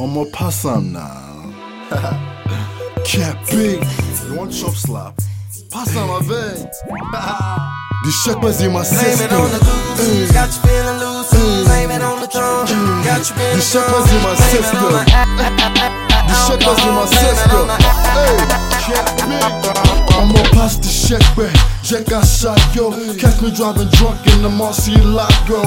I'ma pass now. Cat big. You want chop slap? Pass some my vein. The shepherd's in my Blame system. it on the goose, got you feeling loose. Blame it on the drum, got you feeling The shepherd's in my Blame system. the shepherd's in my Blame system. on the Hey, cat big. I'ma pass the shepherd. Jack I shot yo. Catch me driving drunk in the Murcielago.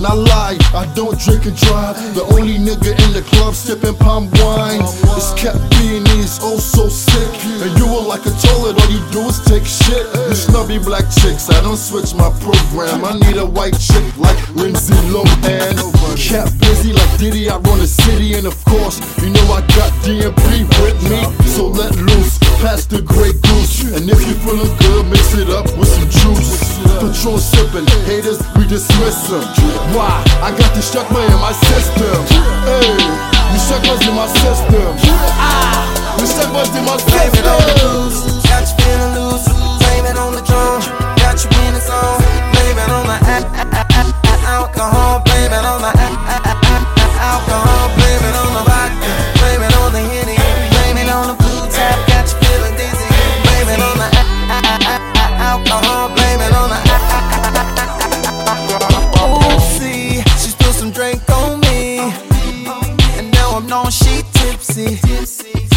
Not lie, I don't drink and drive. The only nigga in the club sipping palm wine. It's Cat B and oh so sick. And you were like a toilet, you take shit. You snubby black chicks, I don't switch my program. I need a white chick like Lindsay Lohan. Cat busy like Diddy, I run the city, and of course, you know I got DMP with me. So let loose, pass the Grey Goose. And if you feeling good, mix it up with some juice. Patron sipping, haters, we dismiss them. Why? I got the shakma in my system. Hey, the shakma's in my system. Ah, the shakma's in my Blame it on the system. Knowing she tipsy.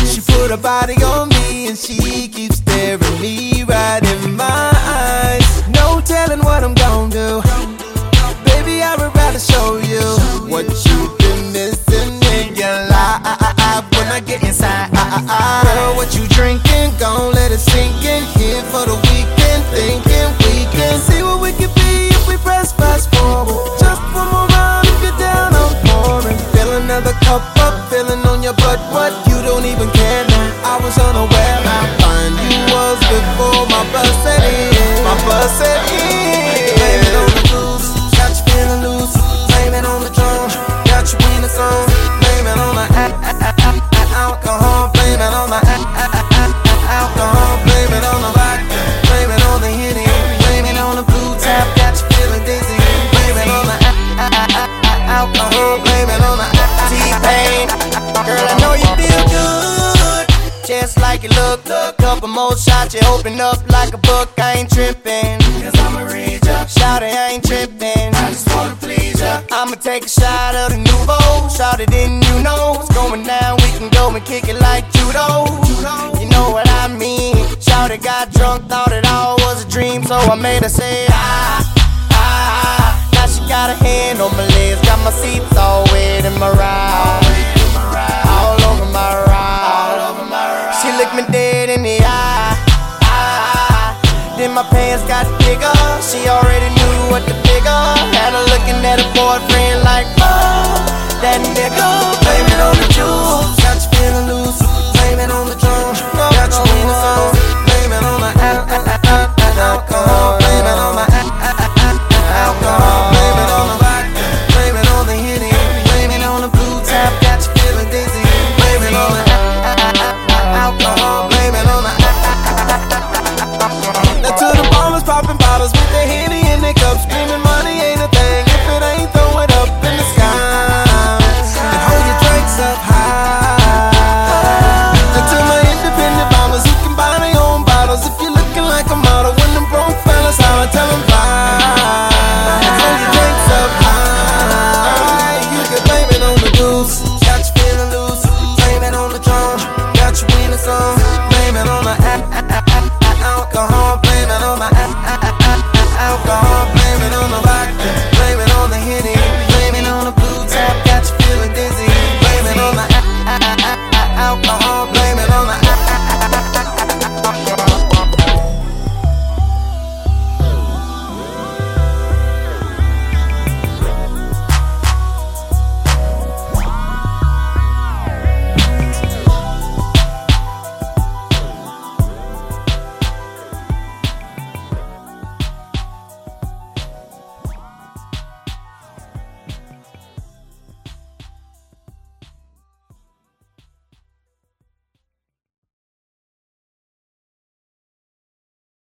She put her body on me and she keeps staring me right in my eyes. No telling what I'm gonna do. Baby, I would rather show you what you've been missing in your life when I get inside. Girl, what you drinking? Gon' let it sink in. Here for the weekend, thinking you look. Couple more shots, you open up like a book. I ain't tripping, cause I'ma read ya. Shout it, I ain't tripping. I just wanna please ya. I'ma take a shot of the Nuvo. Shout it, didn't you know what's going down? We can go and kick it like judo. You know what I mean? Shout it, got drunk, thought it all was a dream, so I made her say ah ah. Now she got a hand on my legs, got my seats all wet in my ride. looked me dead in the eye. Ah, then my pants got bigger. She already knew what the bigger. Had her looking at her boyfriend like, oh, that nigga.